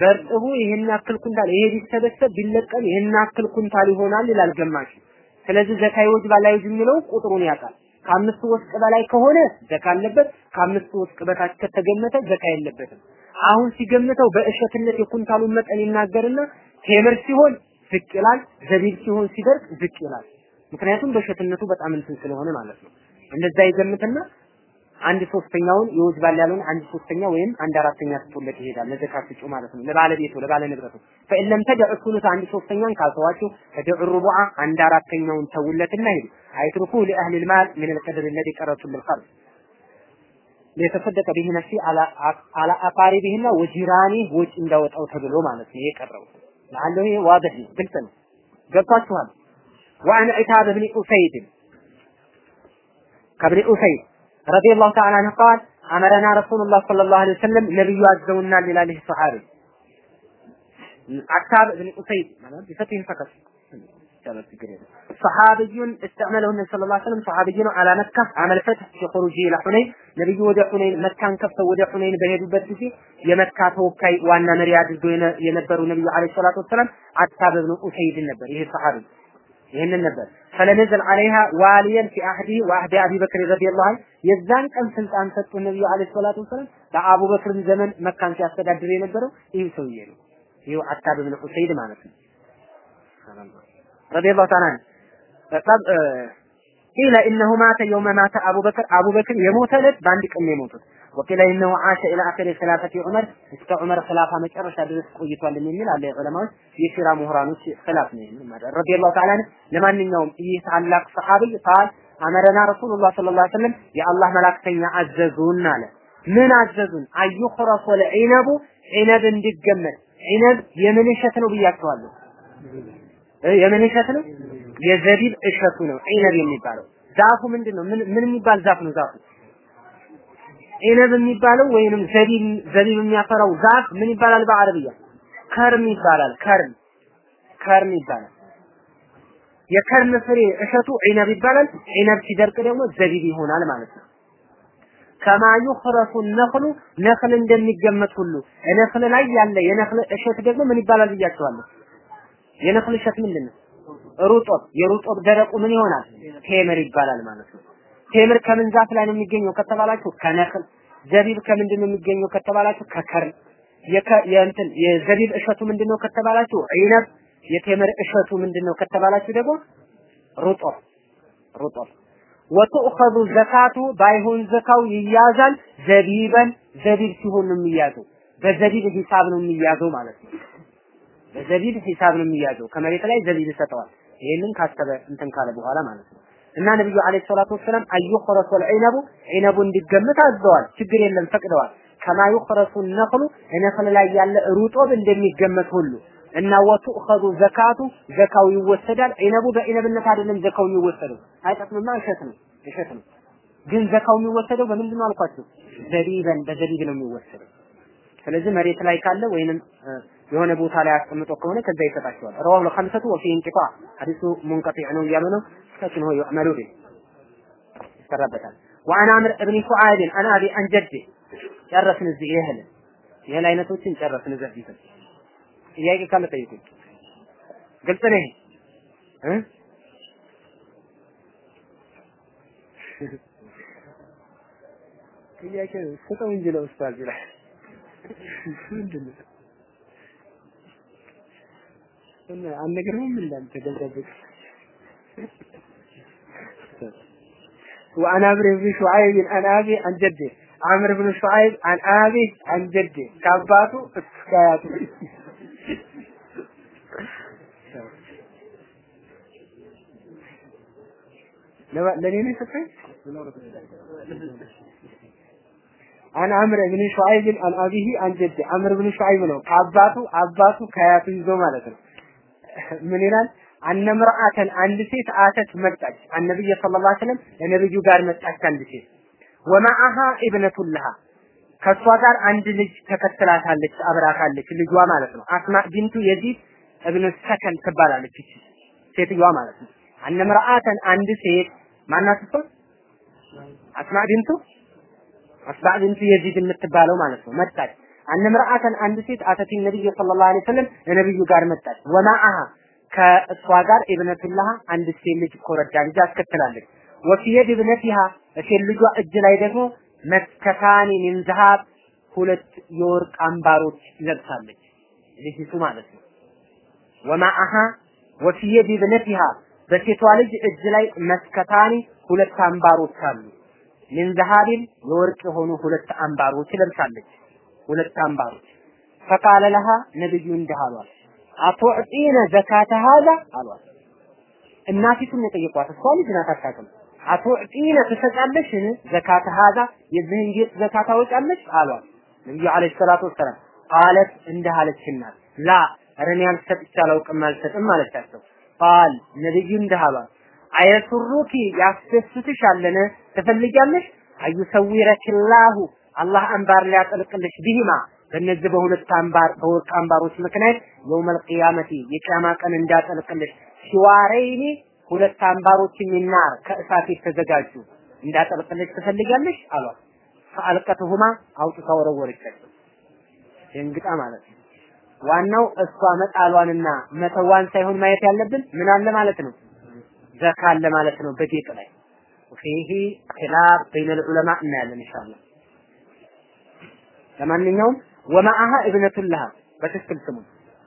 በእርጥቡ ይሄን ያክል ኩንታል ይሄ ቢሰበሰብ ቢለቀም ይሄን ያክል ኩንታል ይሆናል ይላል ገማሽ ስለዚህ ዘካ ይወጅባል አይወጅም የሚለው ቁጥሩን ያውቃል ከአምስት ወስቅ በላይ ከሆነ ዘካ አለበት ከአምስት ወስቅ በታች ከተገመተ ዘካ የለበትም አሁን ሲገምተው በእሸትነት የኩንታሉን መጠን ይናገርና ቴምር ሲሆን ዝቅ ይላል፣ ዘቢብ ሲሆን ሲደርቅ ዝቅ ይላል። ምክንያቱም በእሸትነቱ በጣም እንትን ስለሆነ ማለት ነው። እንደዛ ይገምትና አንድ ሶስተኛውን ይወጅባል ያለውን አንድ ሶስተኛ ወይም አንድ አራተኛ ስቶለት ይሄዳል። ለዘካት ስጩ ማለት ነው። ለባለቤቱ ለባለ ንብረቱ ፈኢለም ተደዑ ሱሉስ አንድ ሶስተኛን ካልተዋችሁ ተደዑ ሩቡዓ አንድ አራተኛውን ተውለትና ሂዱ። አይትሩኩ ለአህሊ ልማል ምን ልቀድር ለዚ ቀረቱ ልልቀርብ የተሰደቀ ቢህ ነፍሲ አላ አቃሪቢህና ወጂራኒ ወጭ እንዳወጣው ተብሎ ማለት ነው የቀረው። ለአለሁ ይሄ ዋደህ ነው ግልጽ ነው። ገብቷችኋል? ወአን ዒታብ ብኒ ኡሰይድ ከብኒ ኡሰይድ رضي الله تعالى عنه قال أمرنا رسول الله صلى الله عليه وسلم نبي عزونا لله الصحابي عتاب بن أسيد بفتح فقط صحابي استعمله النبي صلى الله عليه وسلم صحابي على مكة عمل فتح في خروجه إلى حنين ነብዩ ወደ ሁነይን መካን ከፍተው ወደ ሁነይን በሄዱበት ጊዜ የመካ ተወካይ ዋና መሪ አድርገው የነበሩ ነብዩ አለይሂ ሰላቱ ወሰላም አታብ ብኑ ኡሰይድ ነበር። ይሄ ሰሃቢ ይህንን ነበር ፈለነዘል አለይሃ ዋሊየን ፊ አህዲ ወአህዲ አቢ ረዲየላሁ ዐንሁ የዛን ቀን ስልጣን ሰጡ ነብዩ አለይሂ ሰላቱ ወሰላም በአቡበክርም ዘመን መካን ሲያስተዳድር የነበረው ይህ ሰውዬ ነው። ይህ አታብ ብኑ ኡሰይድ ማለት ነው። ረዲየላሁ ተዓላ ቂለ ኢነሁ ማተ የውመ ማተ አቡበክር አቡበክር የሞተ ዕለት በአንድ ቀን የሞቱት። ወቂለ ኢነሁ ዓሸ ኢላ አኺሪ ኺላፈቲ ዑመር እስከ ዑመር ኺላፋ መጨረሻ ድረስ ቆይቷል የሚል አለ ዑለማዎች የሲራ ምሁራኖች ኺላፍ ነው ማለት ረዲየላሁ ተዓላ ለማንኛውም ይህ ታላቅ ሰሃቢ ቃል አመረና ረሱሉላህ ሰለላሁ ዐለይሂ ወሰለም የአላህ መላእክተኛ አዘዙን አለ። ምን አዘዙን? አዩኽረሰ ለዒነቡ ዒነብ እንዲገመት ዒነብ የምን እሸት ነው ብያቸዋለሁ። የምን እሸት ነው? የዘቢብ እሸቱ ነው ዒነብ የሚባለው። ዛፉ ምንድን ነው? ምን የሚባል ዛፍ ነው ዛፉ? ዒነብ የሚባለው ወይንም ዘቢብ ዘቢብ የሚያፈራው ዛፍ ምን ይባላል በአረብያ? ከርም ይባላል። ከርም ከርም ይባላል። የከርም ፍሬ እሸቱ ዒነብ ይባላል። ዒነብ ሲደርቅ ደግሞ ዘቢብ ይሆናል ማለት ነው። ከማ ዩኽረሱ ነኽሉ ነኽል እንደሚገመት ሁሉ ነኽል ላይ ያለ የነኽል እሸት ደግሞ ምን ይባላል ብያቸዋለሁ። የነኽል እሸት ምንድን ነው? ሩጦብ የሩጦብ ደረቁ ምን ይሆናል? ቴምር ይባላል ማለት ነው። ቴምር ከምን ዛፍ ላይ ነው የሚገኘው ከተባላችሁ? ከነክል። ዘቢብ ከምንድን ነው የሚገኘው ከተባላችሁ? ከከርም። የእንትን የዘቢብ እሸቱ ምንድን ነው ከተባላችሁ? ዒነብ። የቴምር እሸቱ ምንድነው ከተባላችሁ ደግሞ? ሩጦብ ሩጦብ ወቱእኸዙ ዘካቱ ባይሆን ዘካው ይያዛል። ዘቢበን ዘቢብ ሲሆን ነው የሚያዘው በዘቢብ ሂሳብ ነው የሚያዘው ማለት ነው። በዘቢብ ሂሳብ ነው የሚያዘው ከመሬት ላይ ዘቢብ ይሰጠዋል። ይሄንን ካሰበ እንትን ካለ በኋላ ማለት ነው እና ነብዩ አለይሂ ሰላቱ ወሰለም አዩኸረሱ አልዒነቡ ዒነቡ እንዲገመት አዘዋል። ችግር የለም ፈቅደዋል። ከማ ዩኸረሱ ነኽሉ ነኽል ላይ ያለ ሩጦብ እንደሚገመት ሁሉ እና ወቱእኸዙ ዘካቱ ዘካው ይወሰዳል። ዒነቡ በዒነብነት አይደለም ዘካው የሚወሰደው። አይጠቅምማ እሸት ነው እሸት ነው ግን ዘካው የሚወሰደው በምንድን ነው አልኳችሁ? ዘቢበን በዘቢብ ነው የሚወሰደው። ስለዚህ መሬት ላይ ካለ ወይንም የሆነ ቦታ ላይ አስቀምጦ ከሆነ ከዛ ይሰጣቸዋል። ረዋሁ ለኸምሰቱ ወፊ እንቂጣ። ሐዲሱ ሙንቀጢዕ ነው እያሉ ነው እስከችን ሆ ይዕመሉ ቢህ ይሰራበታል። ወአን አምር እብኒ ፉዓድን አን አቢ አን ጀዴ ጨረስን እዚህ ይህል ይህል አይነቶችን ጨረስን እዚህ ጥያቄ ካለ ግልጽ ነው ጥያቄ ስጠው እንጂ ለኡስታዝ ይላል። ምንድን ነው እና እንዳንተ ገንዘብ وعن عمرو بن شعيب عن أبي عن جده عمرو بن شعيب عن أبي عن جده كاباتو اسكاياتو ለኔ ነው የሰጠኝ አን አምር ብን ሹዓይብ አን አቢሂ አን ጀድ አምር ብን ሹዓይብ ነው ከአባቱ አባቱ ከአያቱ ይዞ ማለት ነው ምን ይላል አነ ምርአተን አንድ ሴት أتت መጣች። النبي صلى الله عليه ለነብዩ ጋር መጣች አንድ ሴት። ومعها ابنة لها ከሷ ጋር አንድ ልጅ ተከትላታለች አብራታለች ልጇ ማለት ነው። አስማ ቢንቱ የዚድ ኢብኑ ሰከን ትባላለች እቺ ሴትዮዋ ማለት ነው። أن امرأة አንድ ሴት ማናት እሷ? አስማ ቢንቱ? አስማ ቢንቱ የዚድ የምትባለው ማለት ነው። መጣች። አነ ምርአተን አንድ ሴት አተቲ ነብይ ሰለላሁ ዐለይሂ ወሰለም ለነብዩ ጋር መጣች። ወማአሃ ከእሷ ጋር ኢብነቱላህ አንድ ሴት ልጅ ኮረዳ ልጅ አስከትላለች። ወፊየድ ኢብነቲሃ ሴት ልጇ እጅ ላይ ደግሞ መስከታኒ ሚን ዘሃብ ሁለት የወርቅ አምባሮች ለብሳለች። ልጅቱ ማለት ነው። ወማአሃ ወፊየድ ኢብነቲሃ በሴቷ ልጅ እጅ ላይ መስከታኒ ሁለት አምባሮች አሉ። ሚን ዘሃቢን የወርቅ የሆኑ ሁለት አምባሮች ለብሳለች። ሁለት አምባሮች። ፈቃለ ለሃ ነብዩ እንዲህ አሏት አቱዕጢነ ዘካተ ሀዛ አሏት። እናቲቱን ነው የጠየቋት። እሷ ልጅ ናት አታውቅም። አቱዕጢነ ትሰጫለሽ? ዘካተ ሀዛ የዚህን ጌጥ ዘካ ታወጫለሽ? አሏት። ነብዩ አለይሂ ሰላቱ ወሰላም ቃለት እንዲህ አለችናት ላ ኧረ እኔ አልሰጥቼ አላውቅም አልሰጥም አለቻቸው። ቃል ነብዩ እንዲህ አሏት አየሱሩኪ ያስደስትሻለን ትፈልጊያለሽ? አዩሰዊረኪላሁ አላህ አንባር ሊያጠልቅልሽ ቢሂማ በእነዚህ በሁለት አምባር በወርቅ አምባሮች ምክንያት የውመል ቂያመቲ የቂያማ ቀን እንዳጠልቅልሽ ሲዋረይኒ ሁለት አምባሮች ሚናር ከእሳት የተዘጋጁ እንዳጠልቅልሽ ትፈልጋለሽ አሏት። ፈአልቀትሁማ አውጥታ ወረወረቻቸው። ደንግጣ ማለት ነው። ዋናው እሷ መጣሏንና መተዋን ሳይሆን ማየት ያለብን ምን አለ ማለት ነው፣ ዘካ አለ ማለት ነው በጌጥ ላይ ፊሂ ኺላፍ በይነል ዑለማ እናያለን ኢንሻአላህ። ለማንኛውም ወማአሃ እብነቱን ለሃ በትክክል ስሙ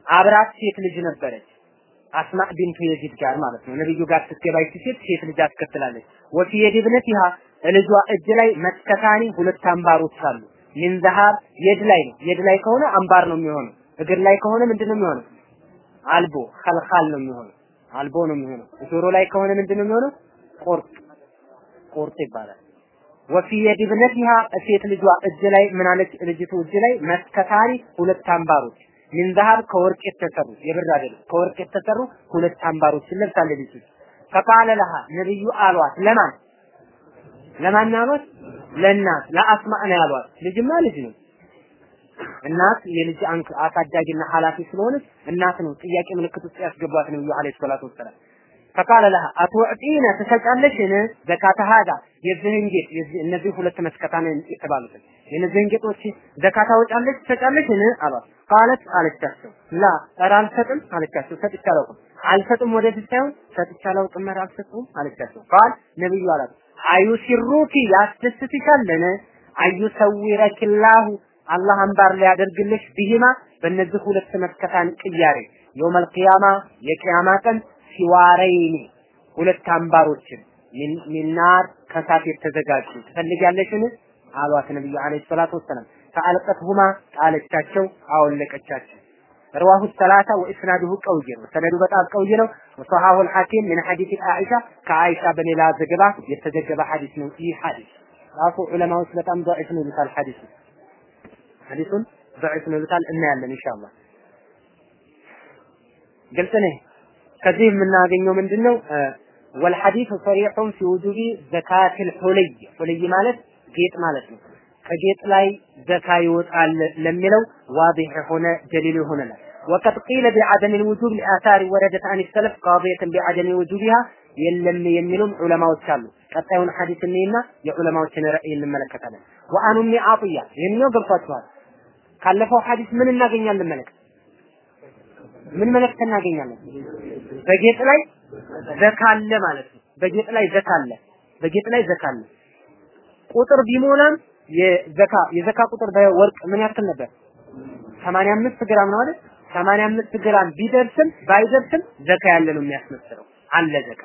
አብራት ሴት ልጅ ነበረች። አስማ ቢንቱ የዚድ ጋር ማለት ነው። ነብዩ ጋር ስትገባ ይቺ ሴት ሴት ልጅ አስከትላለች። ወፊ የድ ብነቲሃ ልጇ እጅ ላይ መስከታኒ ሁለት አምባሮች አሉ። ሚን ዘሃብ የድ ላይ ነው። የድ ላይ ከሆነ አምባር ነው የሚሆነው። እግር ላይ ከሆነ ምንድነው የሚሆነው? አልቦ ኸልኻል ነው የሚሆነው። አልቦ ነው የሚሆነው። ጆሮ ላይ ከሆነ ምንድነው የሚሆነው? ቁርጥ። ቁርጥ ይባላል ወፊ የድ ሴት ልጇ እጅ ላይ ምን አለች? ልጅቱ እጅ ላይ መስከታኒ ሁለት አምባሮች። ሚን ዘሃብ? ከወርቅ የተሰሩ የብር አይደለም። ከወርቅ የተሰሩ ሁለት አምባሮች ለብሳለች ልጅቱ። ፈቃለ ለሃ ነብዩ አሏት። ለማን? ለማን አሏት? ለእናት። ለአስማዕ ነው ያሏት። ልጅማ ልጅ ነው። እናት የልጅ አሳዳጊና ኃላፊ ስለሆነች እናት ነው። ጥያቄ ምልክት ውስጥ ያስገቧት ነብዩ አለይሂ ሰላቱ ወሰላም ፈቃለ ለሃ አትወዕጢነ ትሰጫለሽን ዘካተ ሀዳ የዚህን ጌጥ እነዚህ ሁለት መስከታን የተባሉትን የነዚህን ጌጦች ዘካ ታወጫለሽ ትሰጫለሽን አሏት። ቃለት? አለቻቸው። ላ ኧረ አልሰጥም? አለቻቸው። ሰጥቼ አላውቅም. አልሰጥም ወደፊት ሳይሆን? ሰጥቼ አላውቅም አልሰጥም አለቻቸው። ቃል? ነብዩ አላት። አዩሲሩኪ ያስደስትሻለን አዩሰዊረኪላሁ አላህ አንባር ሊያደርግልሽ ቢሂማ በእነዚህ ሁለት መስከታን ቅያሬ። የውመል ቂያማ የቂያማ ቀን ሲዋረይኒ ሁለት አምባሮችን ሚናር ከሳት የተዘጋጁ ትፈልጊያለሽን አሏት ነብዩ አለይሂ ሰላቱ ወሰላም ፈአልቀትሁማ ጣለቻቸው አወለቀቻቸው رواه الثلاثة وإسناده قوي ነው ሰነዱ በጣም ቀውይ ነው وصححه الحاكم من حديث عائشة ከአይሻ በሌላ ዘገባ የተዘገበ ሐዲስ ነው ይህ ሐዲስ ራሱ ዑለማዎች በጣም ضعيف ነው ይሉታል ሐዲሱ ሐዲሱን ضعيف ነው ይሉታል እናያለን ኢንሻአላህ ግልጽ ነው ከዚህ የምናገኘው ምንድነው ወልሐዲስ ሰሪሑን ፊ ውጁቢ ዘካቲል ሑልይ ሑልይ ማለት ጌጥ ማለት ነው። ከጌጥ ላይ ዘካ ይወጣል ለሚለው ዋዲህ የሆነ ደሊል ይሆነናል። ወቀድ ቂለ ቢዐደም ልውጁብ ሊአታሪ ወረደት አን ሰለፍ ቃዲየትን ቢዐደም ውጁቢሃ የለም የሚሉም ዑለማዎች አሉ። ቀጣዩን ሐዲስ እንይና የዑለማዎችን ረእይ እንመለከታለን። ወአን አጥያ ይህኛው ገብቷችኋል። ካለፈው ሐዲስ ምን እናገኛለን መለከት ምን መልእክት እናገኛለን? በጌጥ ላይ ዘካ አለ ማለት ነው። በጌጥ ላይ ዘካ አለ። በጌጥ ላይ ዘካ አለ። ቁጥር ቢሞላም የዘካ የዘካ ቁጥር በወርቅ ምን ያክል ነበር? 85 ግራም ነው አይደል? 85 ግራም ቢደርስም ባይደርስም ዘካ ያለ ነው የሚያስመስለው። አለ ዘካ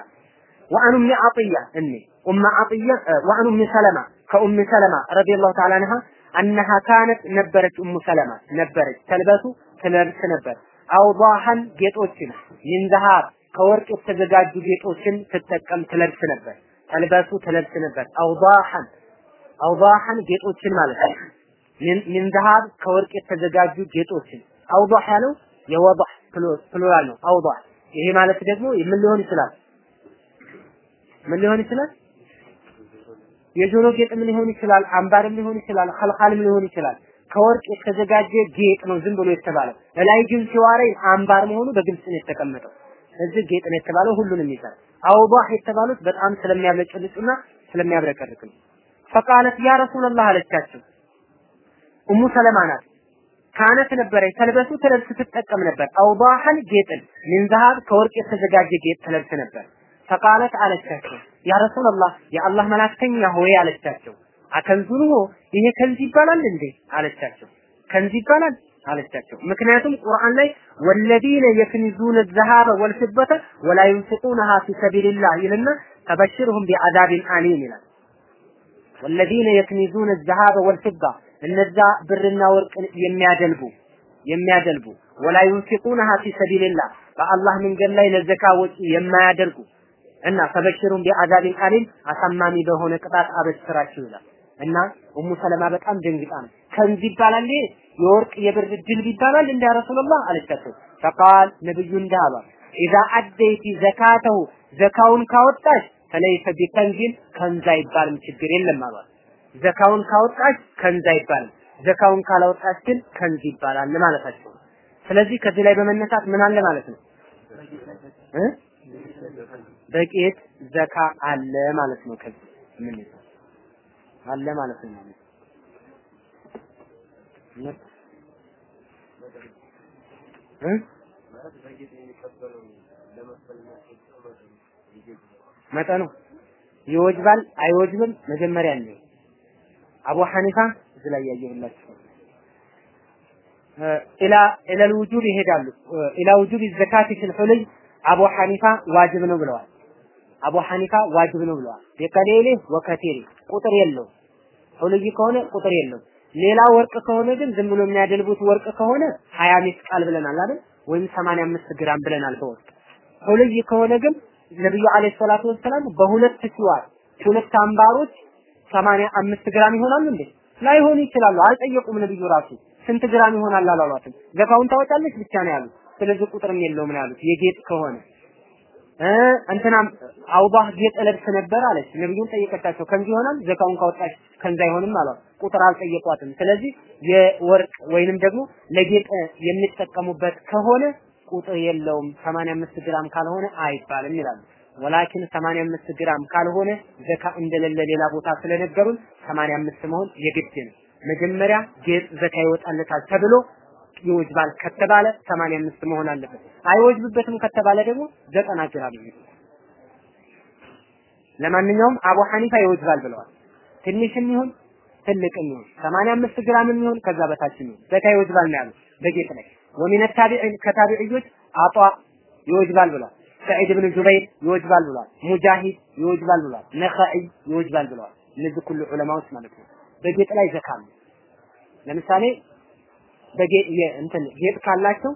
ወአኑ ሚ አጥያ እኒ ኡማ አጥያ ወአኑ ሚ ሰለማ ከኡም ሰለማ ረዲየላሁ ተዓላ አንሃ አነሃ ካነት ነበረች ኡሙ ሰለማ ነበረች ተልበሱ ትለብስ ነበር አውዳሃን ጌጦችን من ذهب ከወርቅ የተዘጋጁ ጌጦችን ትጠቀም ትለብስ ነበር። تلبس ትለብስ ነበር። አውዳሃን አውዳሃን ጌጦችን ማለት ነው። من ذهب ከወርቅ የተዘጋጁ ጌጦችን። أوضاح ያለው የወዳህ plural ነው። أوضاح ይሄ ማለት ደግሞ ምን ሊሆን ይችላል? ምን ሊሆን ይችላል? የጆሮ ጌጥም ሊሆን ይችላል አምባርም ሊሆን ይችላል ኸልኻልም ሊሆን ይችላል ከወርቅ የተዘጋጀ ጌጥ ነው ዝም ብሎ የተባለው። እላይ ግን ሲዋረይ አምባር መሆኑ በግልጽ ነው የተቀመጠው። እዚህ ጌጥ ነው የተባለው ሁሉንም ይዛል። አውዳህ የተባሉት በጣም ስለሚያብለጨልጩና ስለሚያብረቀርቅ ነው። ፈቃለት ያ ረሱላህ አለቻቸው። ኡሙ ሰለማ ናት። ካነት ነበረ ተልበሱ ተለብስ ትጠቀም ነበር። አውዳህን ጌጥን ምን ዘሃብ ከወርቅ የተዘጋጀ ጌጥ ተለብስ ነበር? ፈቃለት አለቻቸው። ያ ረሱላህ የአላህ መላክተኛ ሆይ አለቻቸው አከንዙኑ ይሄ ከንዝ ይባላል እንዴ? አለቻቸው። ከንዝ ይባላል? አለቻቸው። ምክንያቱም ቁርአን ላይ ወለዲነ የክኒዙነ ዘሃበ ወልፍበተ ወላ ዩንፊቁነሃ ፊ ሰቢልላህ ይልና ተበሽርሁም ቢዐዛቢን አሊም ይላል። ወለዲነ የክኒዙነ ዘሃበ ወልፍባ እነዛ ብርና ወርቅን የሚያደልቡ የሚያደልቡ ወላ ዩንፊቁነሃ ፊ ሰቢልላህ በአላህ መንገድ ላይ ለዘካ ወጪ የማያደርጉ እና فبشرهم بعذاب أليم አሳማሚ በሆነ ቅጣት አበስራችሁ ይላል እና ኡሙ ሰለማ በጣም ደንግጣ ነው። ከንዝ ይባላል የወርቅ የብር ድልብ ይባላል እንደ ረሱላህ አለቻቸው። فقال ነብዩ አሏት إذا أديت زكاته ዘካውን ካወጣሽ فليس بكنز ከንዝ አይባልም ችግር የለም አሏት። ዘካውን ካወጣሽ ከንዝ አይባልም ዘካውን ካላወጣሽ ግን ከንዝ ይባላል ማለታቸው። ስለዚህ ከዚህ ላይ በመነሳት ምን አለ ማለት ነው? በቄት ዘካ አለ ማለት ነው ከዚህ ምን አለ ማለት ነው። መጠኑ ይወጅባል አይወጅብም መጀመሪያ ነው። አቡ ሐኒፋ እዚህ ላይ ያየሁላችሁ ኢላ ኢላ ልውጁብ ይሄዳሉ ኢላ ውጁብ ዘካት ፊል ሁልይ አቡ ሐኒፋ ዋጅብ ነው ብለዋል። አቡ ሐኒፋ ዋጅብ ነው ብለዋል። ቢቀሌሌ ወከቴሪ ቁጥር የለው ሁልይ ከሆነ ቁጥር የለው ሌላ ወርቅ ከሆነ ግን ዝም ብሎ የሚያደልቡት ወርቅ ከሆነ 20 ሚስቃል ብለናል አይደል? ወይም 85 ግራም ብለናል በወርቅ። ሁልይ ከሆነ ግን ነብዩ አለይሂ ሰላቱ ወሰላም በሁለት ሲዋር ሁለት አምባሮች 85 ግራም ይሆናሉ እንዴ? ላይሆኑ ይችላሉ። አልጠየቁም ነብዩ ራሱ ስንት ግራም ይሆናል አላሏትም። ዘካውን ታወጣለች ብቻ ነው ያሉት። ስለዚህ ቁጥርም የለውም ነው ያሉት። የጌጥ ከሆነ እንትናም አውባህ ጌጥ ለብስ ነበር አለች። ነብዩን ጠየቀቻቸው። ከንዚ ይሆናል? ዘካውን ካወጣች ከንዚ አይሆንም አሏት። ቁጥር አልጠየቋትም። ስለዚህ የወርቅ ወይንም ደግሞ ለጌጥ የሚጠቀሙበት ከሆነ ቁጥር የለውም። 85 ግራም ካልሆነ አይባልም ይላሉ። ወላኪን 85 ግራም ካልሆነ ዘካ እንደሌለ ሌላ ቦታ ስለነገሩን 85 መሆን የግድ ነው። መጀመሪያ ጌጥ ዘካ ይወጣለታል ተብሎ ይወጅባል ከተባለ 85 መሆን አለበት። አይወጅብበትም ከተባለ ደግሞ ዘጠና ግራም ነው። ለማንኛውም አቡ ሐኒፋ ይወጅባል ብለዋል። ትንሽም ይሁን ትልቅም ይሁን 85 ግራም ይሁን ከዛ በታች ይሁን ዘካ ይወጅባል ነው ያሉት በጌጥ ላይ ወሚነ ታቢዒን ከታቢዕዮች አጧ ይወጅባል ብሏል። ሰዒድ ብን ጁበይር ይወጅባል ብሏል። ሙጃሂድ ይወጅባል ብሏል። ነኸዒ ይወጅባል ብለዋል። እነዚህ ሁሉ ዑለማዎች ማለት ነው። በጌጥ ላይ ዘካ ለምሳሌ እንትን ጌጥ ካላቸው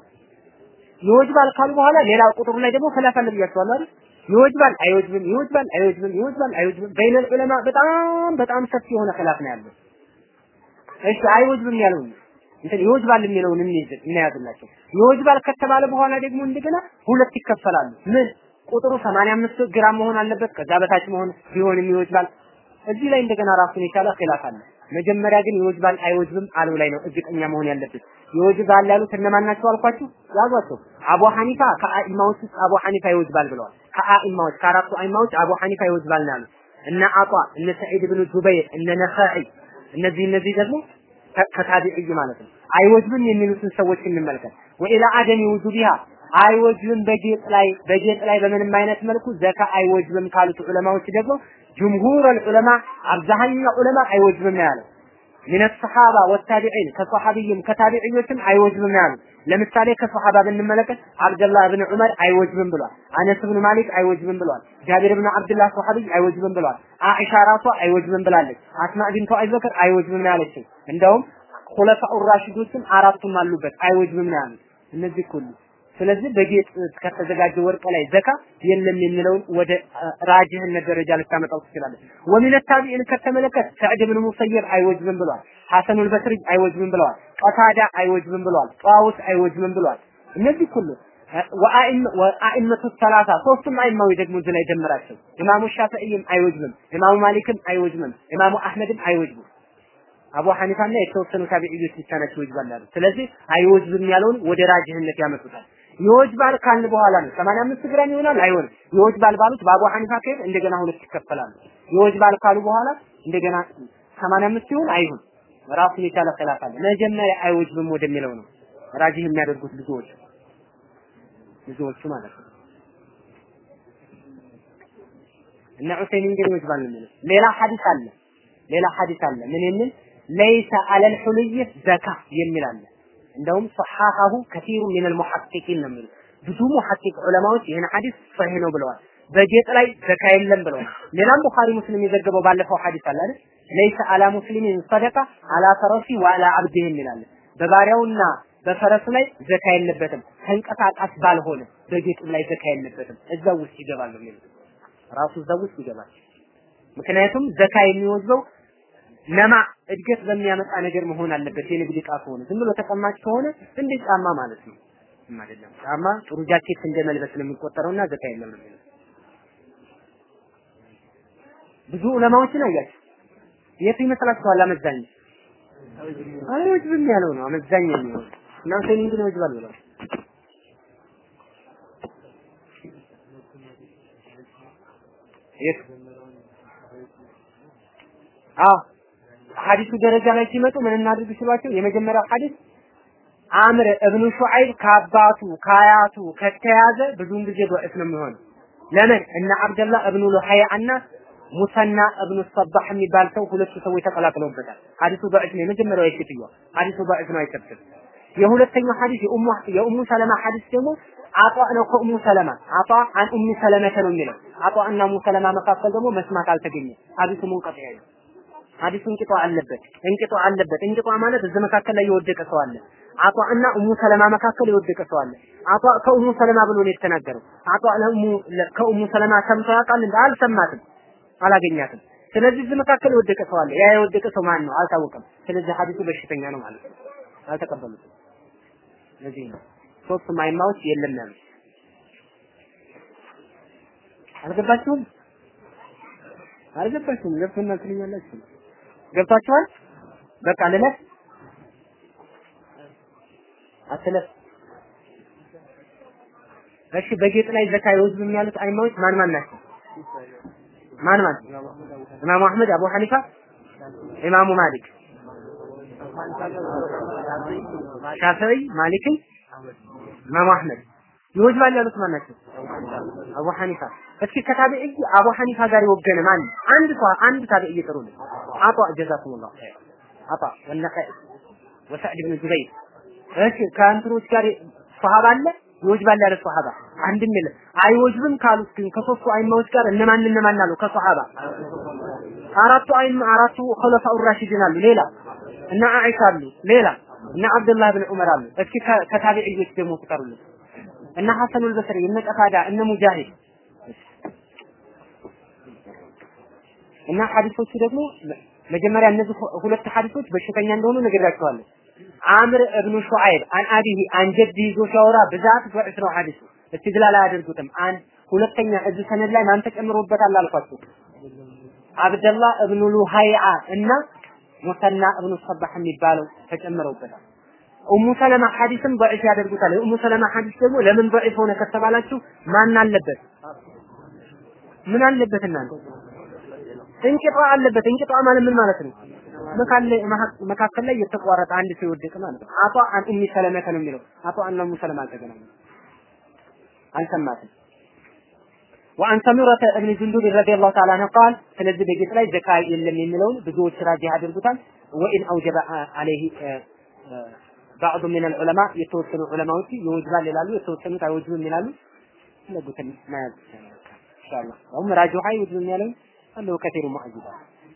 ይወጅባል ካሉ በኋላ ሌላ ቁጥሩ ላይ ደግሞ ፈላፋ ነብያቸዋል አይደል? ይወጅባል አይወጅብም፣ ይወጅባል አይወጅብም፣ ይወጅባል አይወጅብም። በይነል ዑለማ በጣም በጣም ሰፊ የሆነ ኺላፍ ነው ያለው። እሺ አይወጅብም ያለው እንትን ይወጅባል የሚለውን እንይዝ እናያዝላቸው። ይወጅባል ከተባለ በኋላ ደግሞ እንደገና ሁለት ይከፈላሉ። ምን ቁጥሩ 85 ግራም መሆን አለበት፣ ከዛ በታች መሆን ቢሆንም ይወጅባል። እዚህ ላይ እንደገና ራሱን የቻለ ኺላፍ አለ። መጀመሪያ ግን ይወጅባል አይወጅብም አለው ላይ ነው እርግጠኛ መሆን ያለበት። ይወጅባል ያሉት እነማን ናቸው አልኳችሁ? ያዟቸው። አቡ ሐኒፋ ከአኢማዎች ውስጥ አቡ ሐኒፋ ይወጅባል ብለዋል። ከአኢማዎች ከአራቱ አኢማዎች አቡ ሐኒፋ ይወጅባል ነው ያሉት። እነ አጧ እነ ሰዒድ ብን ጁበይር እነ ነኻዒ እነዚህ እነዚህ ደግሞ ከታቢዒ ማለት ነው። አይወጅብም የሚሉትን ሰዎች እንመልከት። وإلى عدم وجوبها አይወጅብም በጌጥ ላይ በጌጥ ላይ በምንም አይነት መልኩ ዘካ አይወጅብም ካሉት ዑለማዎች ደግሞ ጅምሁር ዑለማ አብዛኛው ዑለማ አይወጅብም ያለው። من الصحابة والتابعين ከሰሃቢይም ከታቢዒዮችም አይወጅብም ያሉት። ለምሳሌ ከሰሃባ ብንመለከት አብደላህ ብን ዑመር አይወጅብም ብሏል። አነስ ብን ማሊክ አይወጅብም ብሏል። ጃቢር ብን አብድላህ ሰሃቢ አይወጅብም ብሏል። አኢሻ ራሷ አይወጅብም ብላለች። አስማ ቢንቱ አቡበክር አይወጅብም ያለችው። እንደውም ኹለፋኡ ራሽዶችም አራቱም አሉበት አይወጅብም ነው እነዚህ ሁሉ ስለዚህ በጌጥ ከተዘጋጀ ወርቅ ላይ ዘካ የለም የሚለውን ወደ ራጅህነት ደረጃ ልታመጣው ትችላለህ። ወሚነ ታቢዒን ከተመለከት ሰዕድ ብን ሙሰይብ አይወጅብም ብሏል። ሐሰኑል በስሪ አይወጅብም ብለዋል። ቀታዳ አይወጅብም ብለዋል። ጣውስ አይወጅብም ብለዋል። እነዚህ ሁሉ ወአኢመቱ ሰላሳ ሶስቱም አይማዊ ደግሞ እዚህ ላይ ደምራቸው። ኢማሙ ሻፊዒም አይወጅብም፣ ኢማሙ ማሊክም አይወጅብም፣ ኢማሙ አህመድም አይወጅብም። አቡ ሐኒፋና የተወሰኑ ታቢዒዎች ብቻ ናቸው ይወጅባል ስለዚህ አይወጅብም ያለውን ወደ ራጅህነት ያመጡታል። ይወጅባል ካልን በኋላ ነው 85 ግራም ይሆናል አይሆንም። ይወጅባል ባሉት በአቡ ሐኒፋ ከሄድ እንደገና ሁለት ይከፈላሉ። ይወጅባል ካሉ በኋላ እንደገና 85 ይሁን አይሁን ራሱን የቻለ ኺላፍ አለ። መጀመሪያ አይወጅብም ወደሚለው ነው ራጂህ የሚያደርጉት ብዙዎች ብዙዎቹ ማለት ነው። እነ ዑሰይሚን ግን ይወጅባል ነው ሌላ ሐዲስ አለ ሌላ ሐዲስ አለ ምን የሚል ለይሰ አለል ሁልይ ዘካ የሚል አለ። እንደውም ሰሐሐሁ ከሲሩ ሚነል ሙሐቂቂን ነው የሚሉት። ብዙ ሙሐቂቅ ዑለማዎች ይህን ሐዲስ ሰሂህ ነው ብለዋል። በጌጥ ላይ ዘካ የለም ብለዋል። ሌላም ቡኻሪ ሙስሊም የዘገበው ባለፈው ሐዲስ አለ አይደል? ለይሰ አላ ሙስሊሚን ሰደቃ አላ ፈረሲ ወአላ አብዲህ የሚላል በባሪያውና በፈረሱ ላይ ዘካ የለበትም። ተንቀሳቃስ ባልሆነ በጌጥም ላይ ዘካ የለበትም። እዛው ውስጥ ይገባል ነው የሚሉት። ራሱ እዛው ውስጥ ይገባል። ምክንያቱም ዘካ የሚወዝበው ነማ እድገት በሚያመጣ ነገር መሆን አለበት። የንግድ ዕቃ ከሆነ ዝም ብሎ ተቀማጭ ከሆነ እንደ ጫማ ማለት ነው አይደለም። ጫማ ጥሩ ጃኬት እንደ መልበስ ነው የሚቆጠረውና ዘካ የለም ነው ብዙ ዑለማዎችን አያችሁ። የት ይመስላችኋል? አመዛኝ አይወጅብም ያለው ነው አመዛኝ የሚሆን እና ሰኒ ግን ይወጅባል ብለው የት አዎ ሐዲሱ ደረጃ ላይ ሲመጡ ምን እናድርግ ሲሏቸው የመጀመሪያው ሐዲስ አምር እብኑ ሹዓይብ ከአባቱ ከአያቱ ከተያዘ ብዙውን ጊዜ ዶዕፍ ነው የሚሆነው። ለምን እነ አብደላህ እብኑ ሉሐያ እና ሙሰና እብኑ ሰባህ የሚባል ሰው ሁለቱ ሰዎች ተቀላቅለውበታል። ሐዲሱ ዶዕፍ ነው። የመጀመሪያው የሴትዮዋ ሐዲሱ ዶዕፍ ነው፣ አይከብድም። የሁለተኛው ሐዲስ የኡሙ የኡሙ ሰለማ ሐዲስ ደግሞ አጧ ነው ከኡሙ ሰለማ አጧ አን ኡሙ ሰለመተ ነው የሚለው አጧ እና ኡሙ ሰለማ መካከል ደግሞ መስማት አልተገኘም። ሐዲሱ ሙንቀጢ ነው። ሐዲሱ እንቅጧ አለበት እንቅጧ አለበት። እንቅጧ ማለት እዚህ መካከል ላይ የወደቀ ሰው አለ። አጧ እና ኡሙ ሰለማ መካከል የወደቀ ሰው አለ። አጧ ከኡሙ ሰለማ ብሎ ነው የተናገረው። አጧ ለኡሙ ከኡሙ ሰለማ ሰምቶ ያውቃል እንዴ? አልሰማትም፣ አላገኛትም። ስለዚህ እዚህ መካከል የወደቀ ሰው አለ። ያ የወደቀ ሰው ማን ነው? አልታወቀም። ስለዚህ ሐዲሱ በሽተኛ ነው ማለት ነው። አልተቀበሉትም። ለዚህ ነው ሶስቱም አይማዎች የለም ያሉት። አልገባችሁም? አልገባችሁም? ገብቶና ትልኛላችሁ። ገብታችኋል? በቃ ልለፍ አትለፍ። እሺ በጌጥ ላይ ዘካ ይወዝብ ያሉት አይማዎች ማን ማን ናቸው? ማን ማን? ኢማሙ አህመድ፣ አቡ ሐኒፋ፣ ኢማሙ ማሊክ፣ ሻፊዒ፣ ማሊክ፣ ኢማሙ አህመድ ይወጅባል ያሉት ማን? አቡ ሐኒፋ። እስኪ ከታቢዒ አቡ ሐኒፋ ጋር የወገነ ማን? አንድ ሰው አንድ ታቢዒ ጥሩልኝ። አጣ ጀዛኩሙላህ አጣ ወነኸ ወሰዕድ ብን ጁበይር እሺ ከእንትኖች ጋር ሰሃባ አለ ይወጅባል ያለ ሷሃባ አንድም የለም። አይወጅብም ካሉት ግን ከሶስቱ አይማዎች ጋር እነማን እነማን አሉ? ከሷሃባ አራቱ አይማ አራቱ ኸለፋኡ ራሺዲን አሉ። ሌላ እና አይሻ አሉ። ሌላ እና አብዱላህ ብን ዑመር አሉ። እስኪ ከታቢዒዎች ደግሞ ቁጠሩልን። እነ ሐሰኑል በስሪ እነ ቀታዳ እነ ሙጃሂድ እና ሐዲሶቹ ደግሞ መጀመሪያ እነዚህ ሁለት ሐዲሶች በሽተኛ እንደሆኑ ነግራቸዋለሁ። አምር እብኑ ሹዓይብ አን አቢሂ አን ጀዲ ይዞ ሲያወራ ብዛት ضعፍ ነው ሐዲሱ። እስትድላል አያደርጉትም። አንድ ሁለተኛ እዚህ ሰነድ ላይ ማን ተጨምሮበታል አልኳችሁ? አብደላህ እብኑ ሉሃይዓ እና ሙሰና እብኑ ሰባህ የሚባለው ተጨምረውበታል። ኡሙ ሰለማ ሐዲስን ضعيف ያደርጉታል። ኡሙ ሰለማ ሐዲስ ደግሞ ለምን ضعيف ሆነ ከተባላችሁ ማን አለበት? ምን አለበት እናንተ? እንቅጣ አለበት። እንቅጣ ማለት ምን ማለት ነው? መካከል ላይ የተቋረጠ አንድ ሰው ይወድቅ ማለት ነው። አጧ አን ኡሚ ሰለማ ነው የሚለው አጧ አን ኡሙ ሰለማ አልተገናኘም አልሰማትም። وعن سمرة ابن جندب رضي الله تعالى عنه قال ስለዚህ በጌት ላይ ዘካ የለም የሚለውን ብዙዎች ራጅ ያደርጉታል ወኢን አውጀበ አለይህ ባዕዱ ሚን ዑለማ የተወሰኑ ዑለማዎች ይወጅባል ይላሉ፣ የተወሰኑት አይወጅብም ይላሉ። ለጉትን መያዝ ኢንሻአላህ። አሁን ራጂህ አይወጅብም ያለው አለው ከቴሩ ሙዐጅባ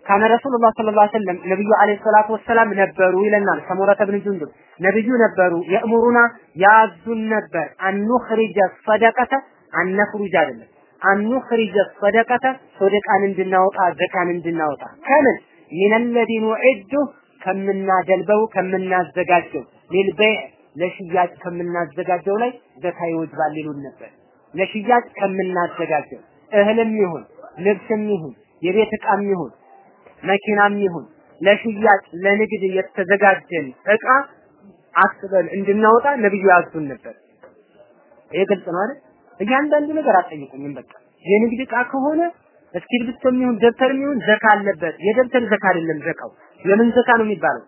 ካነ ረሱሉላህ ሰለላሁ ዐለይሂ ወሰለም ነብዩ ዐለይሂ ሰላቱ ወሰላም ነበሩ ይለናል። ሰሙረተ ብን ጁንዱብ ነብዩ ነበሩ። የእምሩና ያዙን ነበር። አንኹሪጀ ሰደቀተ አነፍሩጅ አይደለም። አንኹሪጀ ሰደቀተ ሰደቃን እንድናወጣ ዘካን እንድናወጣ። ከምን? ሚን አለዚ ኑዒዱ ከምናደልበው ከምናዘጋጀው ሊልበይዕ ለሽያጭ ከምናዘጋጀው ላይ ዘካ ይወጅባል ይሉን ነበር። ለሽያጭ ከምናዘጋጀው እህልም ይሁን ልብስም ይሁን የቤት ዕቃም ይሁን መኪናም ይሁን ለሽያጭ ለንግድ የተዘጋጀን ዕቃ አስበን እንድናወጣ ነብዩ ያዙን ነበር። ይሄ ግልጽ ነው አይደል? እያንዳንዱ ነገር አትጠይቁኝም። በቃ የንግድ ዕቃ ከሆነ እስክሪብቶም ይሁን ደብተርም ይሁን ዘካ አለበት። የደብተር ዘካ አይደለም ዘካው። የምን ዘካ ነው የሚባለው?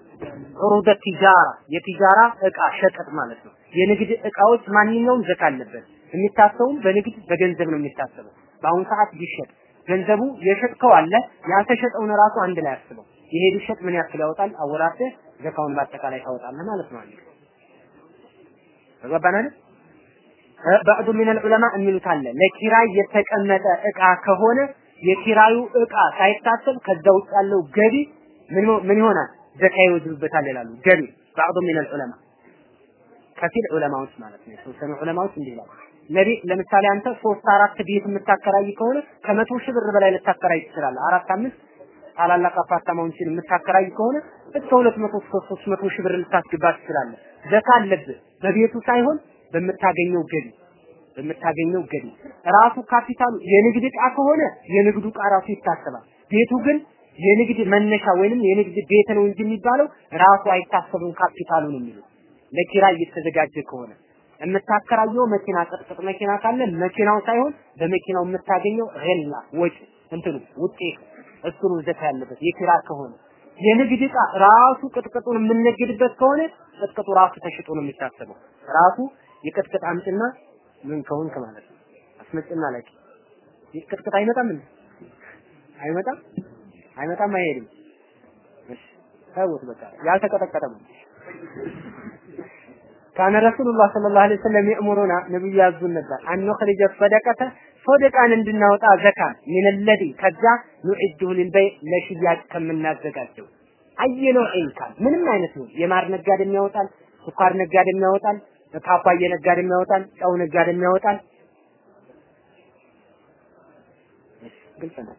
ዑሩደ ቲጃራ የቲጃራ ዕቃ ሸቀጥ ማለት ነው። የንግድ ዕቃዎች ማንኛውም ዘካ አለበት። የሚታሰቡም በንግድ በገንዘብ ነው የሚታሰበው። በአሁኑ ሰዓት ቢሸጥ ገንዘቡ የሸጥከው አለ ያልተሸጠውን ራሱ አንድ ላይ አስበው። ይሄ ቢሸጥ ምን ያክል ያወጣል? አወራርተህ ዘካውን በአጠቃላይ ታወጣለህ ማለት ነው። አንዴ ተገባናል። ባዕዱ ሚነል ዑለማ የሚሉት አለ ለኪራይ የተቀመጠ እቃ ከሆነ የኪራዩ እቃ ሳይታሰብ ከዛ ውጭ ያለው ገቢ ምን ይሆናል? ዘካ ይወጅብበታል ይላሉ። ገቢ ባዕዱ ሚነል ዑለማ ከፊል ዑለማዎች ማለት ነው። የተወሰኑ ዑለማዎች እንዲህ ይላሉ። ነቢ ለምሳሌ አንተ ሶስት አራት ቤት የምታከራይ ከሆነ ከመቶ ሺህ ብር በላይ ልታከራይ ትችላለህ። አራት አምስት ታላላቅ አፓርታማዎችን የምታከራይ ከሆነ እስከ ሁለት መቶ እስከ ሶስት መቶ ሺህ ብር ልታስገባ ትችላለህ። ዘካ አለብህ በቤቱ ሳይሆን በምታገኘው ገቢ በምታገኘው ገቢ ራሱ ካፒታሉ የንግድ ዕቃ ከሆነ የንግዱ ዕቃ ራሱ ይታሰባል። ቤቱ ግን የንግድ መነሻ ወይንም የንግድ ቤት ነው እንጂ የሚባለው ራሱ አይታሰብም። ካፒታሉ ነው የሚሉት ለኪራይ እየተዘጋጀ ከሆነ የምታከራየው መኪና ቅጥቅጥ መኪና ካለ መኪናው ሳይሆን በመኪናው የምታገኘው ሬላ ወጪ እንትኑ ውጤት እሱ ነው ዘካ ያለበት የኪራ ከሆነ የንግድ ዕቃ ራሱ ቅጥቅጡን የምንነግድበት ከሆነ ቅጥቅጡ ራሱ ተሽጦ ነው የሚታሰበው። ራሱ የቅጥቅጥ አምጭና ምን ከሆንክ ማለት ነው አስመጭና ላኪ ቅጥቅጥ አይመጣም? አይመጣም አይመጣም አይሄድም። እሺ ታውት በቃ ያልተቀጠቀጠ ነው። ካነ ረሱሉላህ ሰለላሁ ዐለይሂ ወሰለም የእምሩና ነብዩ ያዙን ነበር አንኸሪጀ ሰደቀተ ሰደቃን እንድናወጣ ዘካን ሚን ለዲ ከዛ ኑዒዱሁ ሊልበይ ለሽያጭ ከምናዘጋጀው አየነው ኢንካን ምንም አይነት ነው። የማር ነጋዴም ያወጣል፣ ስኳር ነጋዴም ያወጣል፣ ፓፓዬ ነጋዴም ያወጣል፣ ጨው ነጋዴም ያወጣል። ግልጽ ነው።